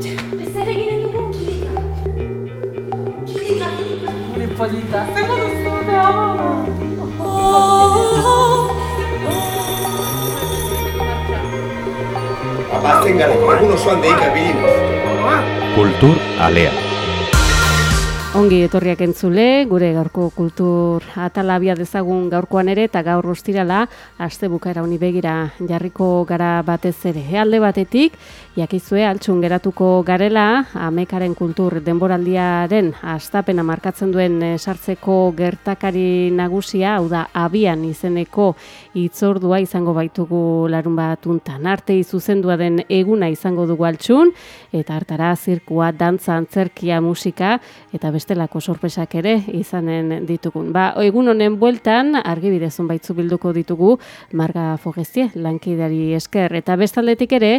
Zer eginen dugu kilika. Kilika, kilika. Gure polita, zer duzu da? Abazten gara, egun osoan deika bilinez. Kultur alea. Ongi etorriak entzule, gure gaurko kultur atalabia dezagun gaurkoan ere eta gaur ostirala aste bukaera honi begira jarriko gara batez ere. Alde batetik, jakizue altxun geratuko garela, amekaren kultur denboraldiaren astapena markatzen duen eh, sartzeko gertakari nagusia, hau da abian izeneko itzordua izango baitugu larun batuntan. Arte zuzendua den eguna izango dugu altxun, eta hartara zirkua, dantza, antzerkia, musika, eta bestelako sorpresak ere izanen ditugun. Ba, egun honen bueltan, argibidezun baitzu bilduko ditugu, Marga Fogestie, lankidari esker, eta bestaldetik ere,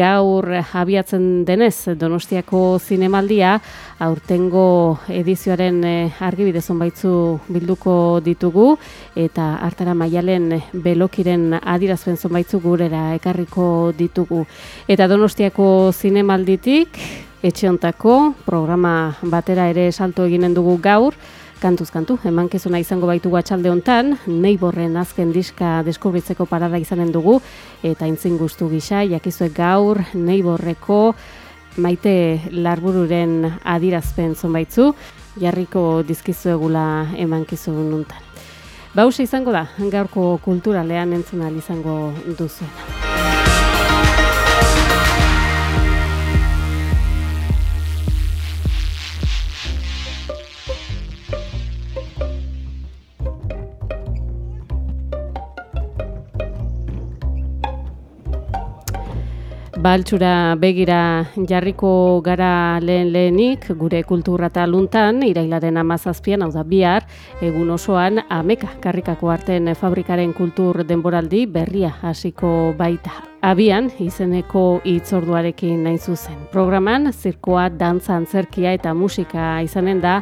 gaur abiatzen denez Donostiako zinemaldia, aurtengo edizioaren eh, argibidezun baitzu bilduko ditugu, eta hartara maialen belokiren adirazpen zonbaitzu gurera ekarriko ditugu. Eta Donostiako zinemalditik, etxeontako programa batera ere salto eginen dugu gaur, kantuz kantu, emankezuna izango baitu atxalde hontan, neiborren azken diska deskubritzeko parada izanen dugu, eta intzin guztu gisa, jakizuek gaur neiborreko maite larbururen adirazpen zonbaitzu, jarriko dizkizuegula emankizun hontan. Bauze izango da, gaurko kulturalean entzunal izango duzuena. Baltsura begira jarriko gara lehen lehenik, gure kultura eta luntan, irailaren amazazpian, hau da bihar, egun osoan ameka karrikako arten fabrikaren kultur denboraldi berria hasiko baita. Abian, izeneko hitzorduarekin nain zuzen. Programan, zirkoa, dantza, antzerkia eta musika izanen da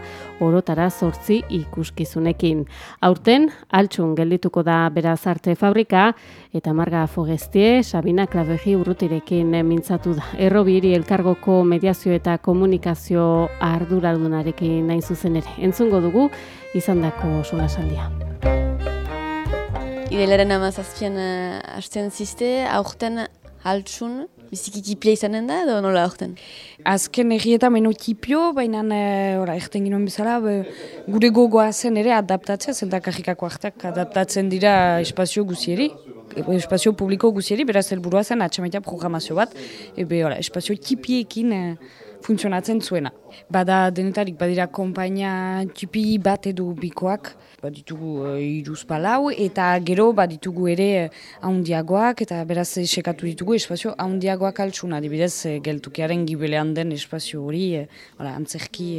orotara zortzi ikuskizunekin. Aurten, altxun geldituko da beraz arte fabrika, eta Marga Fogestie, Sabina Klavegi urrutirekin mintzatu da. Errobiri elkargoko mediazio eta komunikazio arduradunarekin nain zuzen ere. Entzungo dugu, izan dako solasaldia. Idelaren amazazpian uh, hasten ziste, aurten altsun, biziki tipia izanen da, edo nola aurten? Azken egieta menu tipio, baina uh, erten ginoen bezala, be, gure gogoa zen ere adaptatzea, zen da kajikako artak adaptatzen dira espazio guzieri, espazio publiko guzieri, beraz helburua zen atxamaitea programazio bat, ebe ora, espazio tipiekin uh, funtzionatzen zuena. Bada denetarik badira konpainia tipi bat edo bikoak, baditugu uh, iruz palau, eta gero baditugu ere haundiagoak, eta beraz sekatu ditugu espazio haundiagoak altxuna, adibidez eh, geltukiaren gibelean den espazio hori, eh, antzerki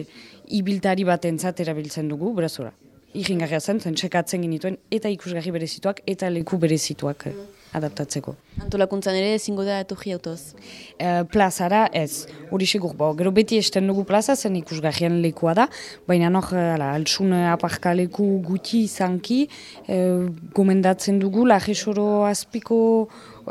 ibiltari bat entzat erabiltzen dugu, beraz ora. Iringarria zen, zen sekatzen genituen, eta ikusgarri berezituak, eta leku berezituak. Mm adaptatzeko. Antolakuntzan ere ezingo da etorri autoz? E, plazara ez, hori segur, bo, gero beti esten dugu plaza zen ikusgarrien lekua da, baina nok, ala, altsun aparkaleku guti izanki, e, gomendatzen dugu, lajesoro azpiko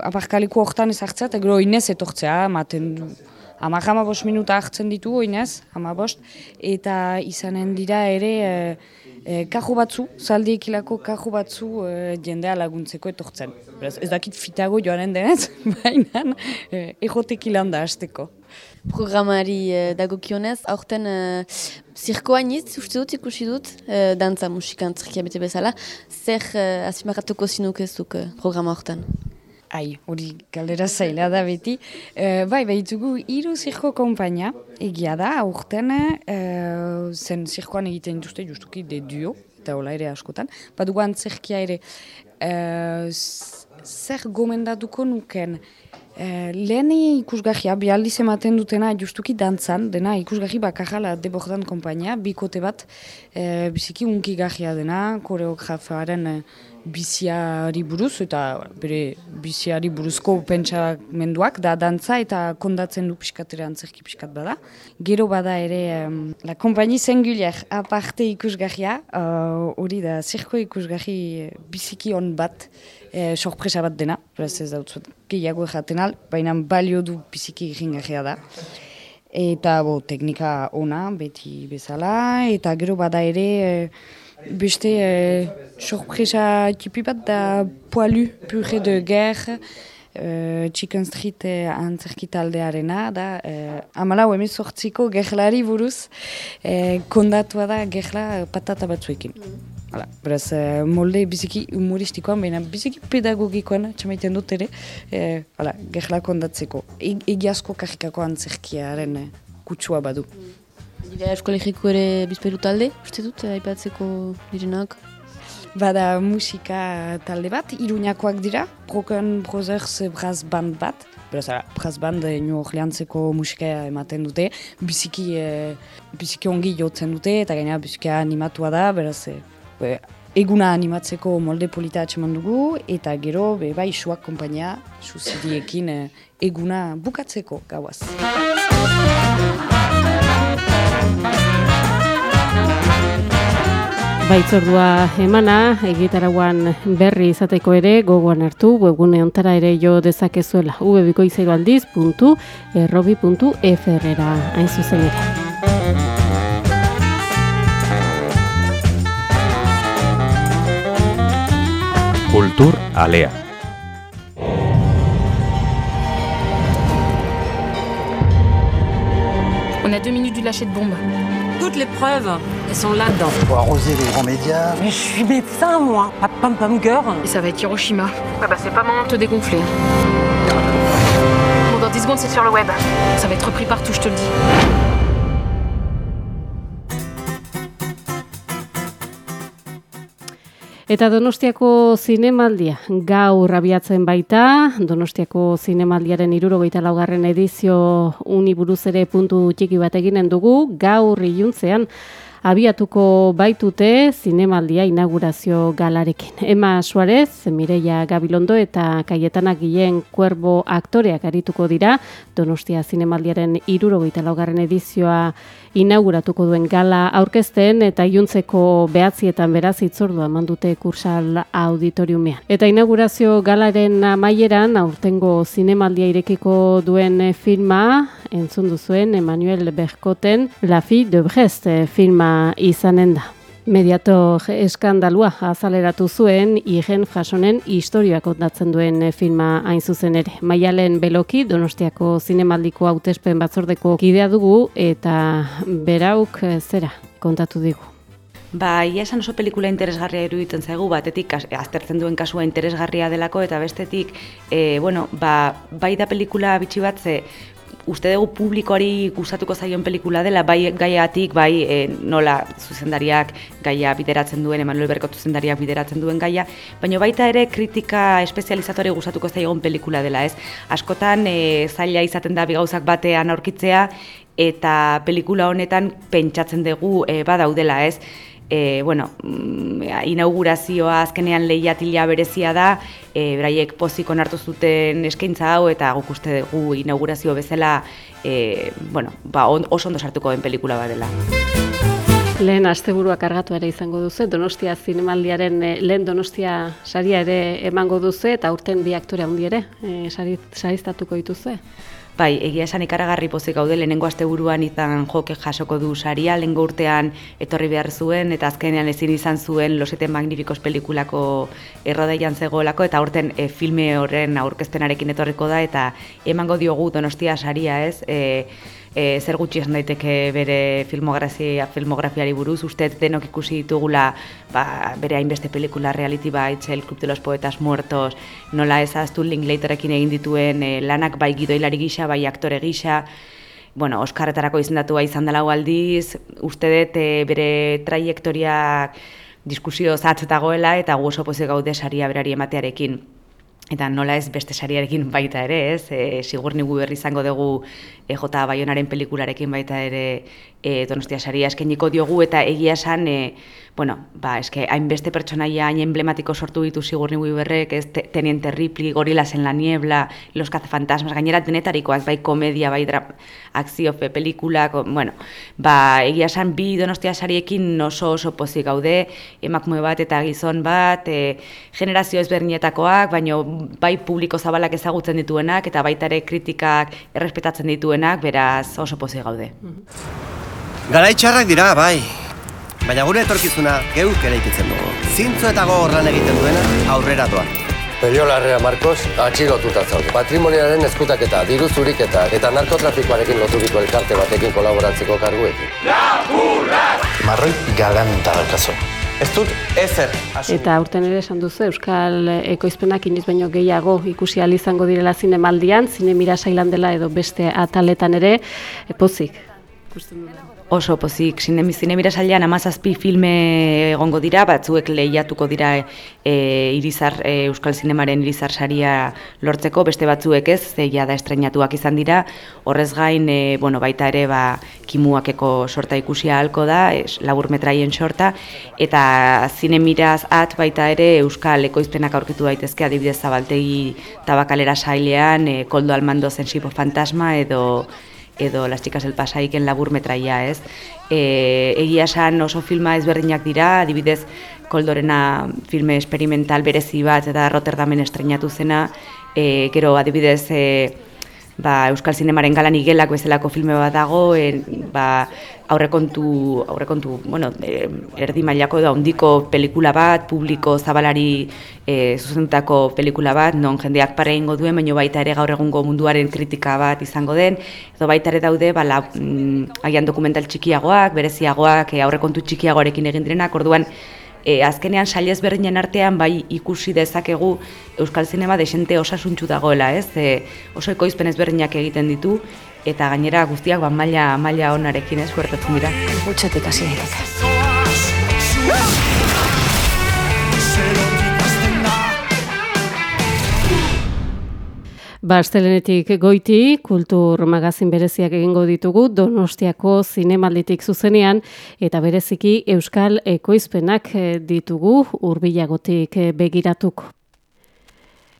aparkaleku hortan ezartzea, eta gero inez etortzea, maten du. Ama jama bost minuta hartzen ditugu, inez, ama bost, eta izanen dira ere, e, e, kaju batzu, zaldi ekilako kaju batzu e, jendea laguntzeko etortzen. Beraz, ez dakit fitago joanen denez, baina e, ejotek ilan da hasteko. Programari e, dagokionez, aurten e, zirkoa iniz, uste dut ikusi dut, e, dantza musikan zirkia bete bezala, zer e, azimaratuko zinukezuk e, programa aurten? Ai, hori galdera zaila da beti. E, bai, behitugu hiru zirko kompainia, egia da, aurten, e, zen zirkoan egiten duzte justuki de duo, eta hola ere askotan. Badugu antzerkia ere, e, zer gomendatuko nuken, e, lehen ikusgahia, bialdiz ematen dutena justuki dantzan, dena ikusgahi bakarra debordan kompainia, bikote bat, e, biziki unki gahia dena, koreografaren e, biziari buruz, eta bere biziari buruzko pentsamenduak, da dantza eta kondatzen du piskatere antzerki piskat bada. Gero bada ere, um, la kompaini zenguliak aparte ikusgahia, uh, hori da zirko ikusgahi biziki on bat, eh, sorpresa bat dena, beraz ez dut gehiago jaten al, baina balio du biziki da. eta bo, teknika ona, beti bezala, eta gero bada ere, e, beste e, sorpresa tipi bat da poalu, purre de guerre, Uh, Chicken Street eh, antzerkitaldearena da uh, amalau emezortziko gehlari buruz eh, kondatua da gehla patata batzuekin. Hala, beraz, molde biziki humoristikoan, baina biziki pedagogikoan, txamaiten dut ere, eh, hala, gehla kondatzeko. E egiazko kajikako antzerkiaren kutsua badu. Dira eskolegiko ere bizperu talde, uste dut, aipatzeko direnak. Bada musika talde bat, iruñakoak dira, Broken Brothers Brass Band bat. Beraz, ara, Brass Band e, New Orleanseko musika ematen dute, biziki, e, biziki ongi jotzen dute, eta gaina biziki animatua da, beraz, e, be, eguna animatzeko molde polita atxeman dugu, eta gero, be, bai, suak kompainia, susiriekin e, eguna bukatzeko gauaz. Baitzordua emana, egitarauan berri izateko ere, gogoan hartu, webgune ontara ere jo dezakezuela, ubebikoizairoaldiz.errobi.frera hain zuzen ere. Kultur Alea. On a deux minutes du lâcher de bombe. Toutes les preuves, elles sont là-dedans. Pour arroser les grands médias. Mais je suis médecin, moi, pas pom-pom girl. Et ça va être Hiroshima. Ouais, bah c'est pas moment de te dégonfler. Bon, dans 10 secondes, c'est sur le web. Ça va être repris partout, je te le dis. Eta Donostiako zinemaldia gaur abiatzen baita, Donostiako zinemaldiaren irurogeita laugarren edizio uniburuz ere puntu txiki bat eginen dugu, gaur iluntzean abiatuko baitute zinemaldia inaugurazio galarekin. Ema Suarez, Mireia Gabilondo eta Kaietana Gilen Cuervo aktoreak arituko dira, Donostia zinemaldiaren irurogeita laugarren edizioa inauguratuko duen gala aurkezten eta iluntzeko behatzietan beraz itzordua mandute kursal auditoriumean. Eta inaugurazio galaren amaieran aurtengo zinemaldia irekiko duen filma, entzun duzuen Emmanuel Berkoten La Fille de Brest filma izanen da. Mediator eskandalua azaleratu zuen Igen Frasonen historia kontatzen duen filma hain zuzen ere. Maialen Beloki Donostiako zinemaldiko hautespen batzordeko kidea dugu eta berauk zera kontatu digu. Ba, ia esan oso pelikula interesgarria iruditzen zaigu, batetik aztertzen duen kasua interesgarria delako, eta bestetik, e, bueno, ba, bai da pelikula bitxi bat ze, uste dugu publikoari gustatuko zaion pelikula dela, bai gaiatik, bai e, nola zuzendariak gaia bideratzen duen, Emanuel Berkot zuzendariak bideratzen duen gaia, baina baita ere kritika espezializatori gustatuko zaion pelikula dela, ez? Askotan e, zaila izaten da bigauzak batean aurkitzea, eta pelikula honetan pentsatzen dugu e, badaudela, ez? E, bueno, mm, inaugurazioa azkenean lehiatila berezia da, e, beraiek pozik onartu zuten eskaintza hau eta guk uste dugu inaugurazio bezala e, bueno, ba, on, oso ondo sartuko den pelikula badela. Lehen asteburua kargatu ere izango duzu, Donostia zinemaldiaren lehen Donostia saria ere emango duzu eta urten bi aktore handi ere e, sariztatuko dituzu. Bai, egia esan ikaragarri pozik gaude lehenengo asteburuan izan joke jasoko du saria, lehengo urtean etorri behar zuen, eta azkenean ezin izan zuen Loseten Magnifikos pelikulako errodeian zegoelako, eta urten e, filme horren aurkezpenarekin etorriko da, eta emango diogu donostia saria ez, e, e, zer gutxi esan daiteke bere filmografia, filmografiari buruz, uste denok ikusi ditugula ba, bere hainbeste pelikula reality ba, El Club de los Poetas Muertos, nola ez aztu Linklaterekin egin dituen e, lanak bai gidoilari gisa, bai aktore gisa, bueno, Oskarretarako izendatua izan dela aldiz, uste dut e, bere traiektoriak diskusio zatz dagoela eta gu oso pozik gaude saria berari ematearekin. Eta nola ez beste sariarekin baita ere, ez? E, sigur nigu berri izango dugu e, J. Baionaren pelikularekin baita ere e, Donostia saria eskeniko diogu eta egia esan e, bueno, ba, eske, hainbeste pertsonaia hain emblematiko sortu ditu Sigurni Weaverrek, ez te, Teniente Ripley, Gorilas en la Niebla, Los Cazafantasmas, gainera denetarikoak, bai komedia, bai dra, akzio, pe, pelikulak, bueno, ba, egia esan bi donostia sariekin oso oso pozik gaude, emakume bat eta gizon bat, e, generazio ezberdinetakoak, baino bai publiko zabalak ezagutzen dituenak, eta baita ere kritikak errespetatzen dituenak, beraz oso pozik gaude. Garaitxarrak dira, bai. Baina gure etorkizuna geuk ere ikitzen dugu. Zintzo eta gogorran egiten duena aurrera doa. Perio Larrea Marcos atxilotuta zaude. Patrimoniaren eskutaketa, diru zuriketa eta narkotrafikoarekin loturiko elkarte batekin kolaboratzeko karguekin. Marroi galanta dakazo. Ez dut ezer. Eta aurten ere esan duzu Euskal Ekoizpenak inoiz baino gehiago ikusi ahal izango direla zinemaldian, zine mira sailan dela edo beste ataletan ere, pozik. Ikusten dut. Oso pozik, zinemi zinemira sailean amazazpi filme egongo dira, batzuek lehiatuko dira e, irizar, e, Euskal Zinemaren irizar saria lortzeko, beste batzuek ez, zeia da estrenatuak izan dira, horrez gain, e, bueno, baita ere, ba, kimuakeko sorta ikusia halko da, es, labur metraien sorta, eta zinemiraz at baita ere Euskal ekoizpenak aurkitu daitezke adibidez zabaltegi tabakalera sailean, e, koldo almando zensipo fantasma edo edo Las chicas del pasaiken labur metraia, ez? E, egia esan oso filma ezberdinak dira, adibidez Koldorena filme experimental berezi bat eta Rotterdamen estrenatu zena, e, gero adibidez e, ba, Euskal Zinemaren galan igelak bezalako filme bat dago, e, ba, aurrekontu, aurrekontu bueno, e, erdi mailako edo handiko pelikula bat, publiko zabalari e, zuzentako pelikula bat, non jendeak pare ingo duen, baina baita ere gaur egungo munduaren kritika bat izango den, edo baita ere daude, ba, la, mm, dokumental txikiagoak, bereziagoak, e, aurrekontu txikiagoarekin egin direnak, orduan, e, azkenean sailez berdinen artean bai ikusi dezakegu Euskal Zinema desente osasuntxu dagoela, ez? E, oso ekoizpen ezberdinak egiten ditu, eta gainera guztiak ba, maila, maila onarekin ez huertatzen dira. Utxetik hasi daiteke. Bastelenetik goiti, kultur magazin bereziak egingo ditugu, Donostiako zinemalditik zuzenean, eta bereziki Euskal Ekoizpenak eh, ditugu, urbilagotik eh, begiratuko.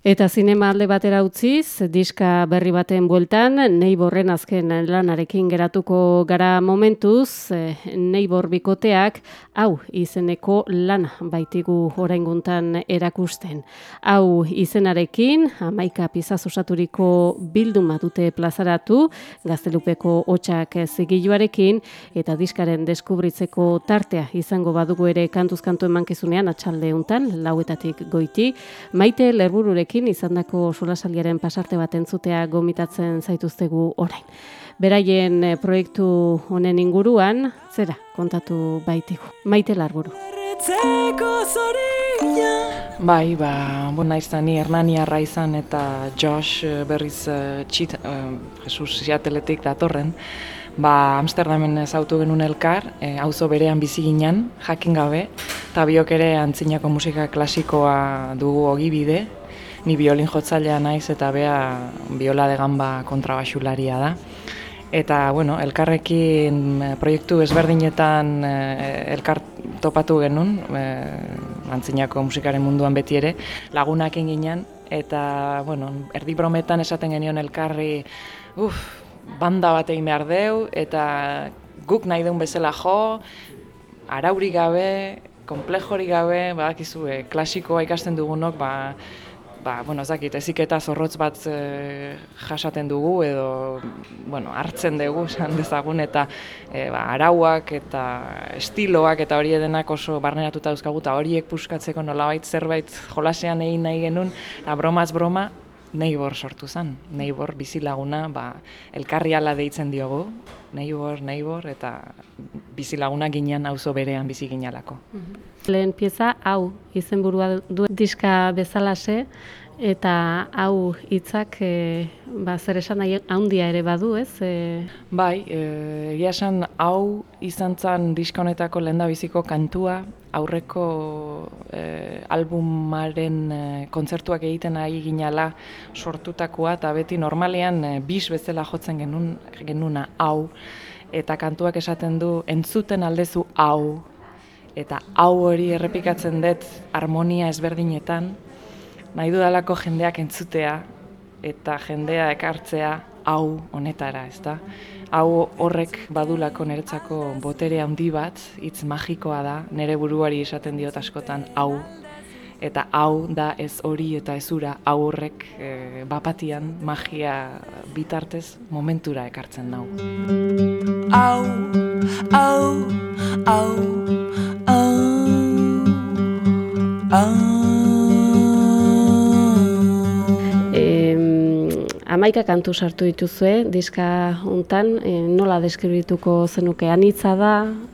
Eta zinema alde batera utziz, diska berri baten bueltan, Neiborren azken lanarekin geratuko gara momentuz, e, Neibor bikoteak, hau izeneko lana baitigu orainguntan erakusten. Hau izenarekin, amaika pizaz osaturiko bilduma dute plazaratu, gaztelupeko hotxak zigiluarekin, eta diskaren deskubritzeko tartea izango badugu ere kantuzkantu emankizunean atxalde untan, lauetatik goiti, maite lerbururekin izandako solasaldiaren pasarte bat entzutea gomitatzen zaituztegu orain. Beraien eh, proiektu honen inguruan, zera, kontatu baitigu. Maite larburu. Bai, ba, bon, naiz da ni Hernaniarra izan eta Josh eh, berriz uh, txit, uh, Jesus Seattleetik datorren, ba, Amsterdamen ezautu genuen elkar, e, auzo berean bizi ginen, jakin gabe, eta biok ere antzinako musika klasikoa dugu ogibide, ni biolin jotzailea naiz eta bea biola de gamba kontrabaxularia da. Eta, bueno, elkarrekin eh, proiektu ezberdinetan eh, elkar topatu genuen, eh, antzinako musikaren munduan beti ere, lagunak ginen eta, bueno, erdi brometan esaten genion elkarri, uf, banda bat egin behar deu, eta guk nahi deun bezala jo, arauri gabe, komplejori gabe, badakizu, eh, klasikoa ikasten dugunok, ba, ba, bueno, ez dakit, eziketa zorrotz bat e, jasaten dugu edo, bueno, hartzen dugu, esan dezagun, eta e, ba, arauak eta estiloak eta hori edenak oso barneratuta dauzkagu, eta horiek puskatzeko nolabait zerbait jolasean egin nahi genuen, eta bromaz broma, Neibor sortu zen, Neibor bizilaguna, ba, elkarri ala deitzen diogu, Neibor, Neibor, eta bizilaguna ginean auzo berean bizi ginalako. Mhm. Lehen pieza, hau, izenburua du diska bezalase, eta hau hitzak e, ba, zer esan handia ere badu, ez? E... Bai, e, egia esan hau izan zen diska honetako lehen biziko kantua, aurreko e, albumaren e, kontzertuak egiten ari ginala sortutakoa, eta beti normalean e, bis bezala jotzen genuen, genuna hau, eta kantuak esaten du entzuten aldezu hau, eta hau hori errepikatzen dut harmonia ezberdinetan, nahi dudalako jendeak entzutea eta jendea ekartzea hau honetara, ezta? Hau horrek badulako niretzako botere handi bat, hitz magikoa da, nire buruari esaten diot askotan hau eta hau da ez hori eta ezura hau horrek e, bapatian magia bitartez momentura ekartzen nau. Hau, hau, hau, hau, Amaika kantu sartu dituzue, diska hontan e, nola deskribituko zenuke anitza da,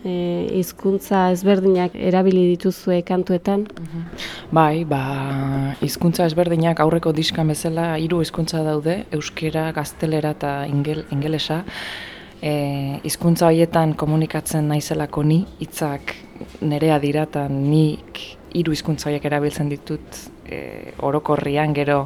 e, hizkuntza ezberdinak erabili dituzue kantuetan? Bai, ba, hizkuntza ezberdinak aurreko diska bezala hiru hizkuntza daude, euskera, gaztelera eta ingel, ingelesa. E, hizkuntza horietan komunikatzen naizelako ni, hitzak nerea dira eta nik hiru hizkuntza horiek erabiltzen ditut e, orokorrian gero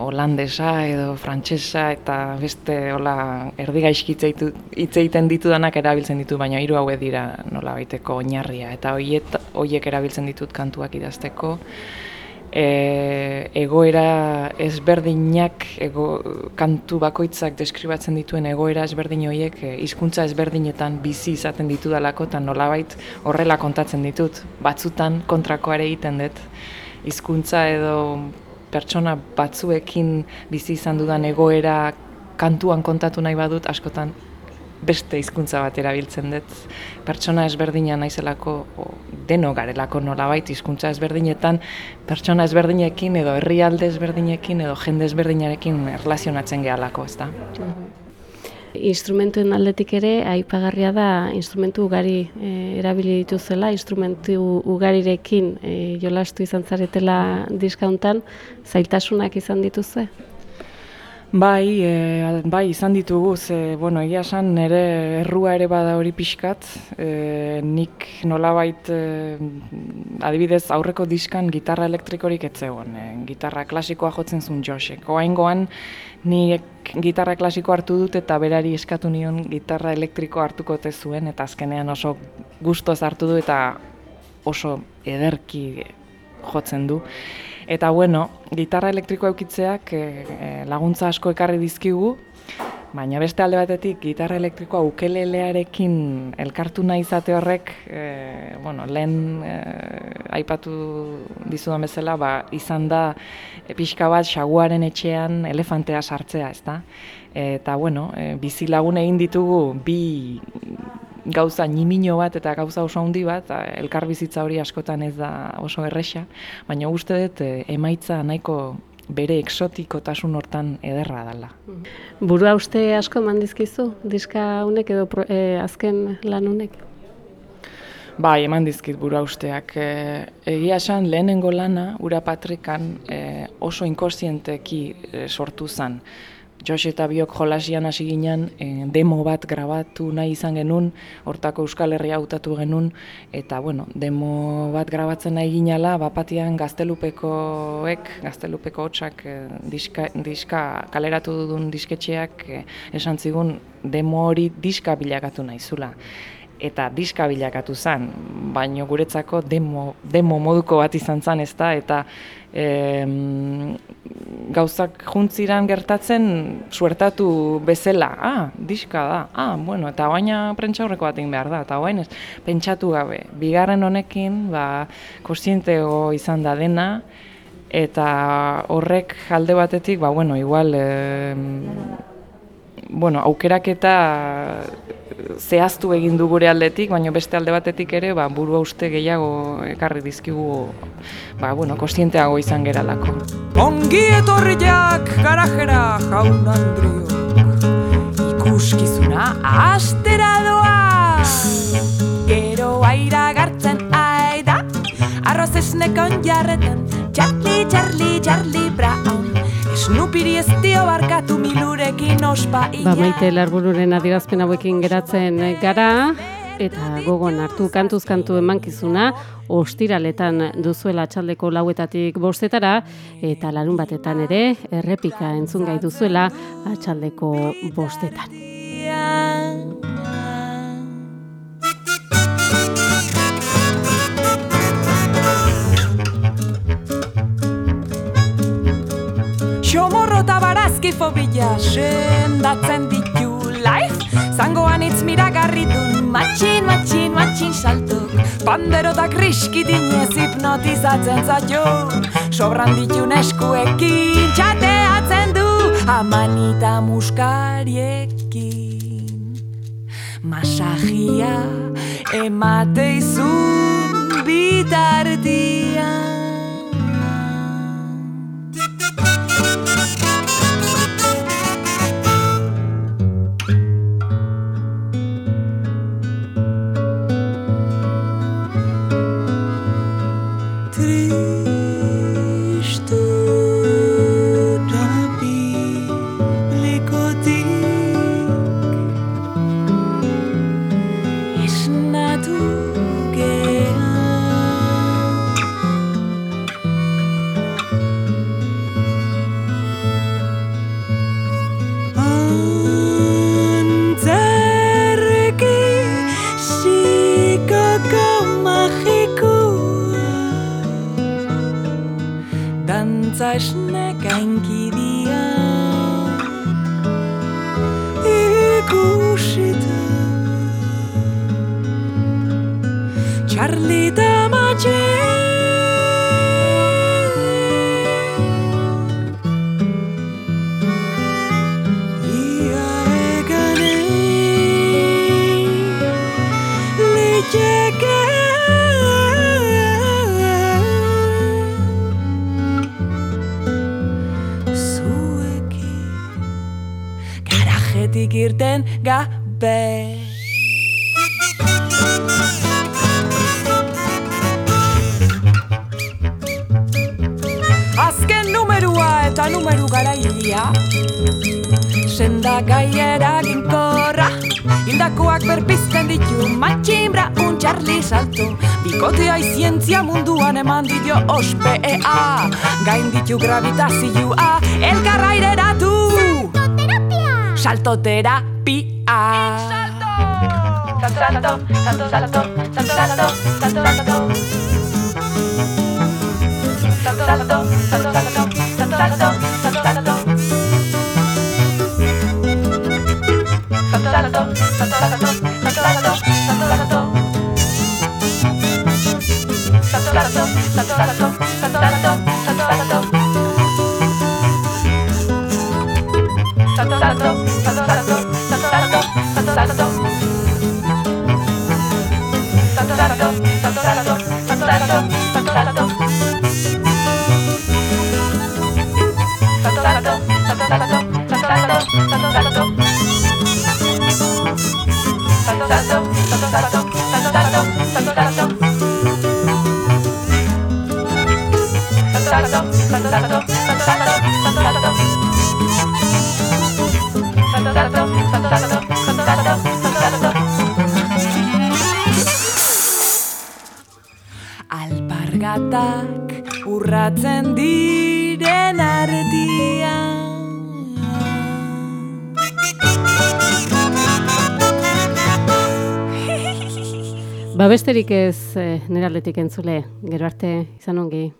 holandesa edo frantsesa eta beste hola erdi gaizki hitz egiten ditudanak erabiltzen ditu baina hiru hauek dira nola baiteko oinarria. Eta hoiet hoiek erabiltzen ditut kantuak idazteko. E, egoera ezberdinak ego, kantu bakoitzak deskribatzen dituen egoera ezberdin horiek e, hizkuntza ezberdinetan bizi izaten ditudalako eta nolabait horrela kontatzen ditut. Batzutan kontrakoare egiten dut. Hizkuntza edo pertsona batzuekin bizi izan dudan egoera kantuan kontatu nahi badut askotan beste hizkuntza bat erabiltzen dut. Pertsona ezberdina naizelako o, deno garelako nolabait hizkuntza ezberdinetan pertsona ezberdinekin edo herrialde ezberdinekin edo jende ezberdinarekin erlazionatzen gehalako, ezta. Instrumentuen aldetik ere, aipagarria da, instrumentu ugari e, erabili dituzela, instrumentu ugarirekin e, jolastu izan zaretela diskauntan, zailtasunak izan dituzue? Bai, e, bai, izan ditugu, ze, bueno, egia esan, nire errua ere bada hori pixkat, e, nik nolabait, e, adibidez, aurreko diskan gitarra elektrikorik etzegoen, e, gitarra klasikoa jotzen zuen Josek. Oain nik gitarra klasiko hartu dut eta berari eskatu nion gitarra elektriko hartuko zuen, eta azkenean oso gustoz hartu du eta oso ederki jotzen du. Eta bueno, gitarra elektrikoa eukitzeak e, laguntza asko ekarri dizkigu, baina beste alde batetik gitarra elektrikoa ukelelearekin elkartu nahi izate horrek, e, bueno, lehen e, aipatu dizudan bezala, ba, izan da e, pixka bat xaguaren etxean elefantea sartzea, ezta? Eta bueno, e, bizi lagun egin ditugu bi gauza nimino bat eta gauza oso handi bat, elkar bizitza hori askotan ez da oso erresa, baina uste dut emaitza nahiko bere eksotikotasun hortan ederra dela. Burua uste asko eman dizkizu, diska honek edo e, azken lan honek? Bai, eman dizkit burua usteak. E, egia esan lehenengo lana, ura patrikan oso inkostienteki sortu zen. Josh eta biok jolasian hasi ginen e, demo bat grabatu nahi izan genuen, hortako Euskal Herria hautatu genuen, eta bueno, demo bat grabatzen nahi ginala, bapatian gaztelupekoek, gaztelupeko hotxak e, diska, diska kaleratu dudun disketxeak e, esan zigun demo hori diska bilakatu nahi zula eta diska bilakatu zen, baino guretzako demo, demo moduko bat izan zen ez da, eta e, gauzak juntziran gertatzen suertatu bezala, ah, diska da, ah, bueno, eta baina prentsa horreko bat behar da, eta baina pentsatu gabe, bigarren honekin, ba, kostientego izan da dena, eta horrek alde batetik, ba, bueno, igual, e, bueno, aukeraketa zehaztu egin du gure aldetik, baina beste alde batetik ere, ba, burua uste gehiago ekarri dizkigu, ba, bueno, kostienteago izan geralako. Ongi etorriak garajera jaun andriok, ikuskizuna astera doa. Gero aira gartzen aida, arroz esnekon jarreten, Charlie, Charlie, Charlie Brown. Snupiri ez dio barkatu milurekin ospa Ba maite larbururen adirazpen hauekin geratzen gara eta gogon hartu kantuz kantu emankizuna ostiraletan duzuela txaldeko lauetatik bostetara eta larun batetan ere errepika entzun gai duzuela atxaldeko bostetan. Claustrifobia sendatzen ditu life Zangoan itz miragarri dun matxin, matxin, matxin saltok. Pandero da kriski dinez hipnotizatzen zaio. Sobran ditun eskuekin txateatzen du Amanita muskariekin. Masajia emateizun bitartian izientzia munduan eman dio ospea Gain ditu gravitazioa Elkarra ireratu Saltoterapia Salto, salto, salto, salto, salto, salto, salto, salto. Salto, salto, salto, salto, salto, salto, salto, salto. Salto, salto, salto, salto, salto, salto, salto, Alpargatak urratzen diren ardian Ba besterik ez eh, nire aldetik entzule, gero arte izan ongi.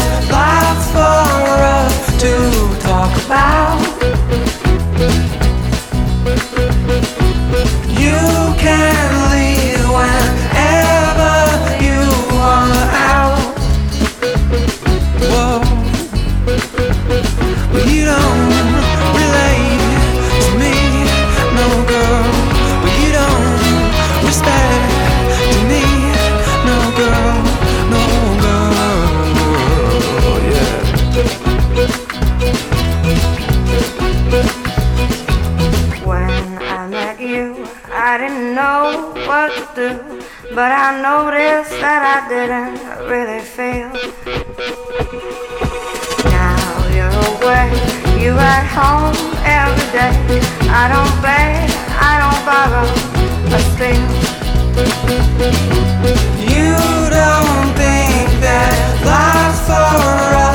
for us to talk about. But I noticed that I didn't really feel. Now you're away. You at home every day. I don't beg, I don't bother, but still. You don't think that life's for